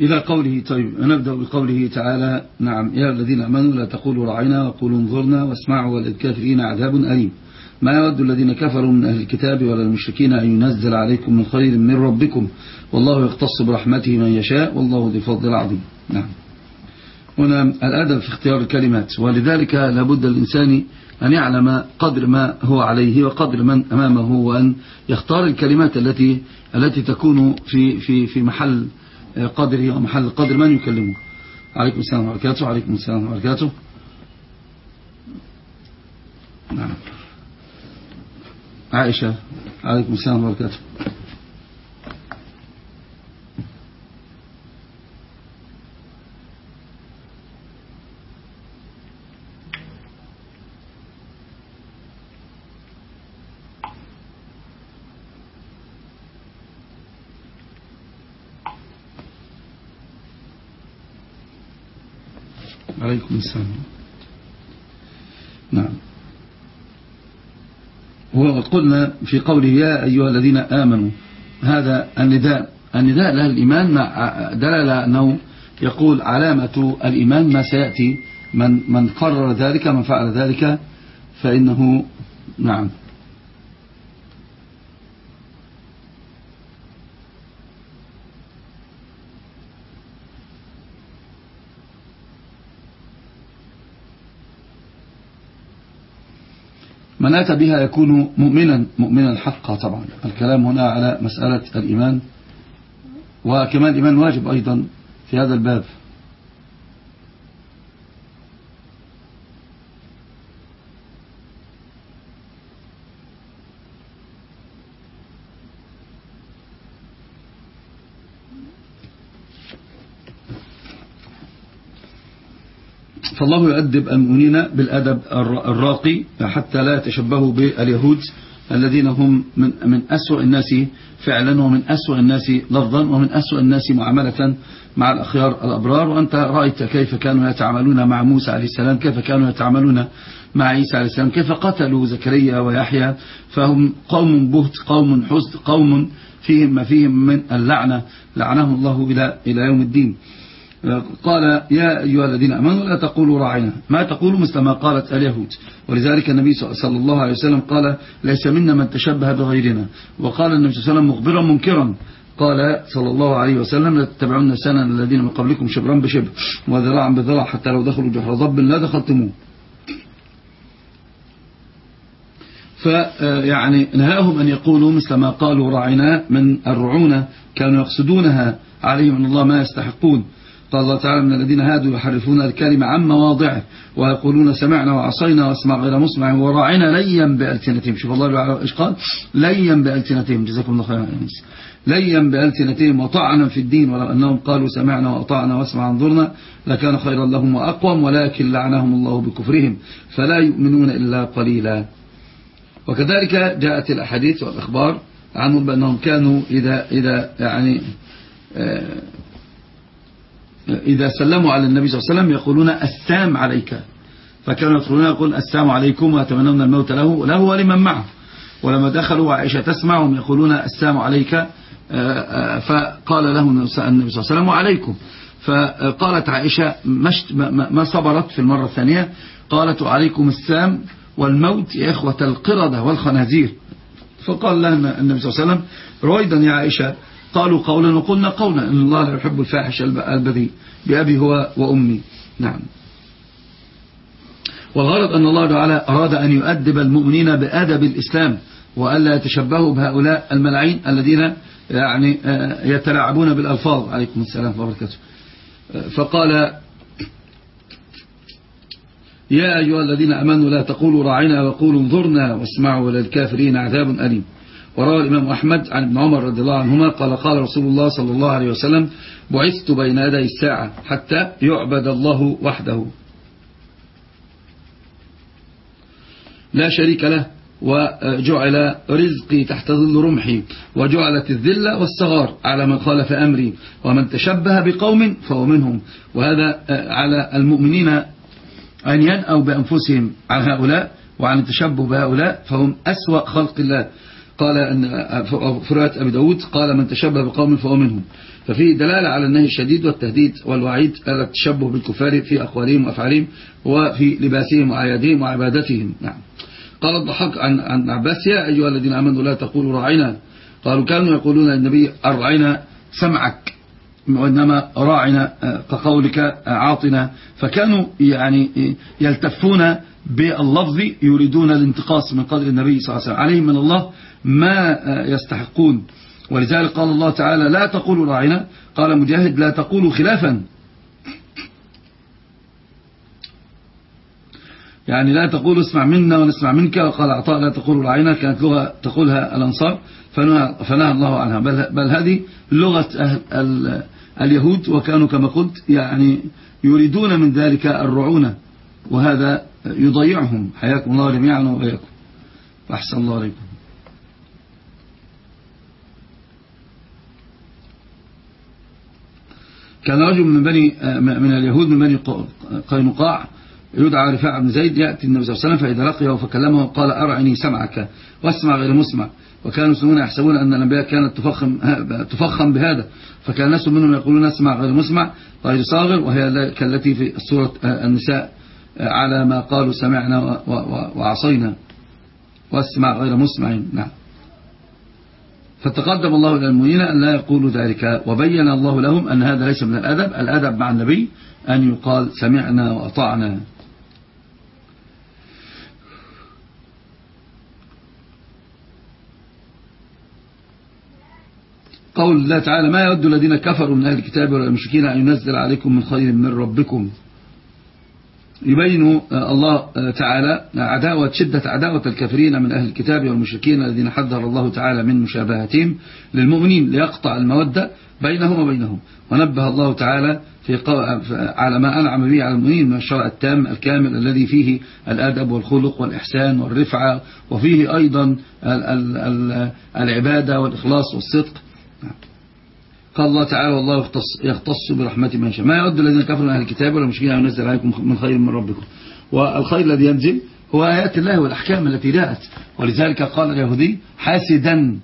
إلى قوله طيب نبدأ بقوله تعالى نعم يا الذين أمنوا لا تقولوا رعينا وقولوا انظرنا واسمعوا وللكافرين عذاب أليم. ما يود الذين كفروا من أهل الكتاب ولا المشركين أن ينزل عليكم من خير من ربكم؟ والله يختص برحمته من يشاء والله ذي فضل عظيم نعم. هنا الأدب في اختيار الكلمات ولذلك لابد الإنسان أن يعلم قدر ما هو عليه وقدر من أمامه وأن يختار الكلمات التي التي تكون في في في محل قدره ومحل قدر من يكلمه؟ عليكم السلام وبركاته عليكم السلام وبركاته. نعم. عائشة عليكم السلام وبركاته. عليكم السلام. نعم. وقلنا في قوله يا أيها الذين آمنوا هذا النداء. النداء له الإيمان دلالة أنه يقول علامة الإيمان ما سيأتي. من, من قرر ذلك من فعل ذلك فإنه نعم. من أتى بها يكون مؤمنا مؤمنا حقا طبعا. الكلام هنا على مسألة الإيمان وكمان الإيمان واجب أيضا في هذا الباب. فالله يؤدب المؤمنين بالأدب الراقي حتى لا يتشبهوا باليهود الذين هم من من أسوأ الناس فعلا ومن أسوأ الناس لفظا ومن أسوأ الناس معاملة مع الأخيار الأبرار. وأنت رأيت كيف كانوا يتعاملون مع موسى عليه السلام كيف كانوا يتعاملون مع عيسى عليه السلام كيف قتلوا زكريا ويحيى. فهم قوم بهت قوم حزن قوم فيهم ما فيهم من اللعنة. لعنهم الله إلى إلى يوم الدين. قال يا أيها الذين أمنوا لا تقولوا راعنا ما تقولوا مثل ما قالت اليهود ولذلك النبي صلى الله عليه وسلم قال ليس منا من تشبه بغيرنا. وقال النبي صلى الله عليه وسلم مخبرا منكرا. قال صلى الله عليه وسلم لا تتبعون سنن الذين من قبلكم شبرا بشبر وذراعا بذراع حتى لو دخلوا جحر ضب لا دخلتموه. فيعني نهاهم أن يقولوا مثل ما قالوا راعنا من الرعونة كانوا يقصدونها عليهم من الله ما يستحقون. قال الله تعالى من الذين هادوا يحرفون الكلمة عن مواضعه ويقولون سمعنا وعصينا واسمع غير مسمع وراعنا ليا بألسنتهم. شوف الله إيش قال؟ ليا بألسنتهم. جزاكم الله خيرا أنس. ليا بألسنتهم وطعنا في الدين. ولو أنهم قالوا سمعنا وأطعنا واسمع انظرنا لكان خيرا لهم وأقوم ولكن لعنهم الله بكفرهم فلا يؤمنون إلا قليلا. وكذلك جاءت الأحاديث والأخبار عنهم بأنهم كانوا إذا, إذا يعني آه إذا سلموا على النبي صلى الله عليه وسلم يقولون السام عليك. فكانوا يدخلون يقول السام عليكم ويتمنون الموت له له ولمن معه. ولما دخلوا وعائشة تسمعهم يقولون السام عليك فقال لهم النبي صلى الله عليه وسلم وعليكم. فقالت عائشة ما صبرت في المرة الثانية؟ قالت عليكم السام والموت يا إخوة القردة والخنازير. فقال لها النبي صلى الله عليه وسلم رويدا يا عائشة قالوا قولا وقلنا قولا. إن الله لا يحب الفاحش البذيء بأبي هو وأمي. نعم. والغرض أن الله تعالى أراد أن يؤدب المؤمنين بأدب الإسلام وألا يتشبهوا بهؤلاء الملعين الذين يعني يتلاعبون بالألفاظ. عليكم السلام وبركاته. فقال يا أيها الذين أمنوا لا تقولوا راعنا وقولوا انظرنا واسمعوا للكافرين عذاب أليم. وروى الإمام أحمد عن ابن عمر رضي الله عنهما قال قال رسول الله صلى الله عليه وسلم بعثت بين يدي الساعة حتى يعبد الله وحده. لا شريك له وجعل رزقي تحت ظل رمحي وجعلت الذلة والصغار على من خالف أمري ومن تشبه بقوم فهو منهم. وهذا على المؤمنين أن ينأوا بأنفسهم. عن هؤلاء وعن التشبه بهؤلاء فهم أسوأ خلق الله. قال أن رواية أبي داود قال من تشبه بقوم فهو منهم. ففيه دلالة على النهي الشديد والتهديد والوعيد على التشبه بالكفار في أقوالهم وأفعالهم وفي لباسهم وعيادهم وعبادتهم نعم. قال الضحك عن عن عباس يا أيها الذين آمنوا لا تقولوا راعنا قالوا كانوا يقولون للنبي أرعنا سمعك؟ وإنما راعنا كقولك عاطنا. فكانوا يعني يلتفون باللفظ يريدون الانتقاص من قدر النبي صلى الله عليه وسلم. عليهم من الله ما يستحقون. ولذلك قال الله تعالى لا تقولوا راعنا. قال مجاهد لا تقولوا خلافا. يعني لا تقول اسمع منا ونسمع منك. وقال عطاء لا تقول راعنا كانت لغة تقولها الأنصار. فنهى الله عنها. بل, بل هذه لغة أهل اليهود. وكانوا كما قلت يعني يريدون من ذلك الرعونة. وهذا يضيعهم. حياكم الله جميعا وإياكم فأحسن الله عليكم. كان رجل من بني من اليهود من بني قينقاع. يدعى رفاع بن زيد يأتي النبي صلى الله عليه وسلم فإذا لقيه فكلمه قال أرعني سمعك واسمع غير مسمع. وكانوا المسلمون يحسبون أن الأنبياء كانت تفخم, تفخم بهذا. فكان الناس منهم يقولون اسمع غير مسمع. غير صاغر وهي كالتي في سورة النساء على ما قالوا سمعنا وعصينا. واسمع غير مسمع. نعم. فتقدم الله إلى المؤمنين أن لا يقولوا ذلك. وبين الله لهم أن هذا ليس من الأدب. الأدب مع النبي أن يقال سمعنا وأطعنا. قول الله تعالى ما يود الذين كفروا من أهل الكتاب والمشركين أن ينزل عليكم من خير من ربكم. يبين الله تعالى عداوة شدة عداوة الكافرين من أهل الكتاب والمشركين الذين حذر الله تعالى من مشابهتهم للمؤمنين ليقطع المودة بينهم وبينهم. ونبه الله تعالى في على ما أنعم به على المؤمنين من الشرع التام الكامل الذي فيه الأدب والخلق والإحسان والرفعة وفيه أيضا العبادة والإخلاص والصدق. قال الله تعالى والله يختص, يختص برحمته من يشاء. ما يود الذين كفروا من أهل الكتاب ولا مشكلين ان ينزل عليكم من خير من ربكم. والخير الذي ينزل هو آيات الله والأحكام التي جاءت. ولذلك قال اليهودي حاسدا.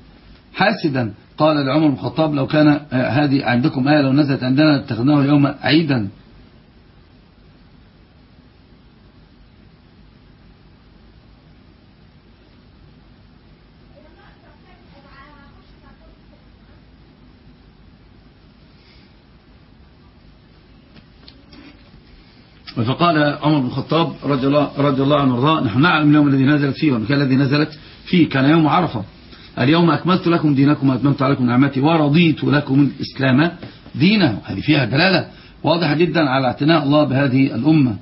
حاسدا. قال لعمر بن الخطاب لو كان هذه عندكم آية لو نزلت عندنا اتخذناه اليوم عيدا. فقال عمر بن الخطاب رضي الله, رضي الله عنه وارضاه نحن نعلم اليوم الذي نزلت فيه ومكان الذي نزلت فيه كان يوم عرفة. اليوم أكملت لكم دينكم وأتممت عليكم نعمتي ورضيت لكم الإسلام دينا هذه فيها دلالة واضحة جدا على اعتناء الله بهذه الأمة.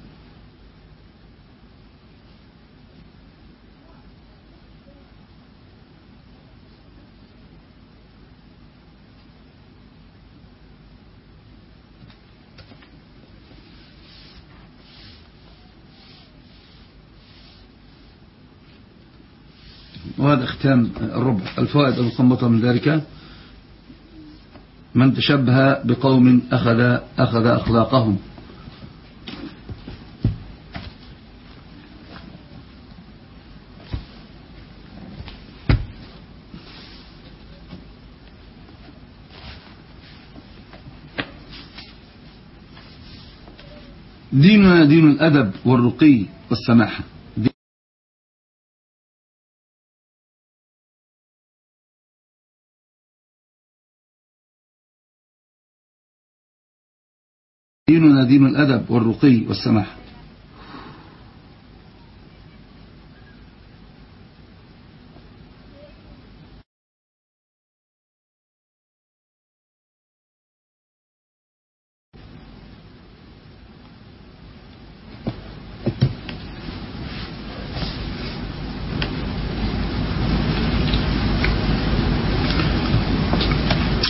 وهذا اختام الربع الفوائد المصمتة من ذلك. من تشبه بقوم أخذ, أخذ أخلاقهم. ديننا دين الأدب والرقي والسماحة. ديننا دين الأدب والرقي والسماح.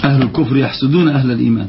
أهل الكفر يحسدون أهل الإيمان.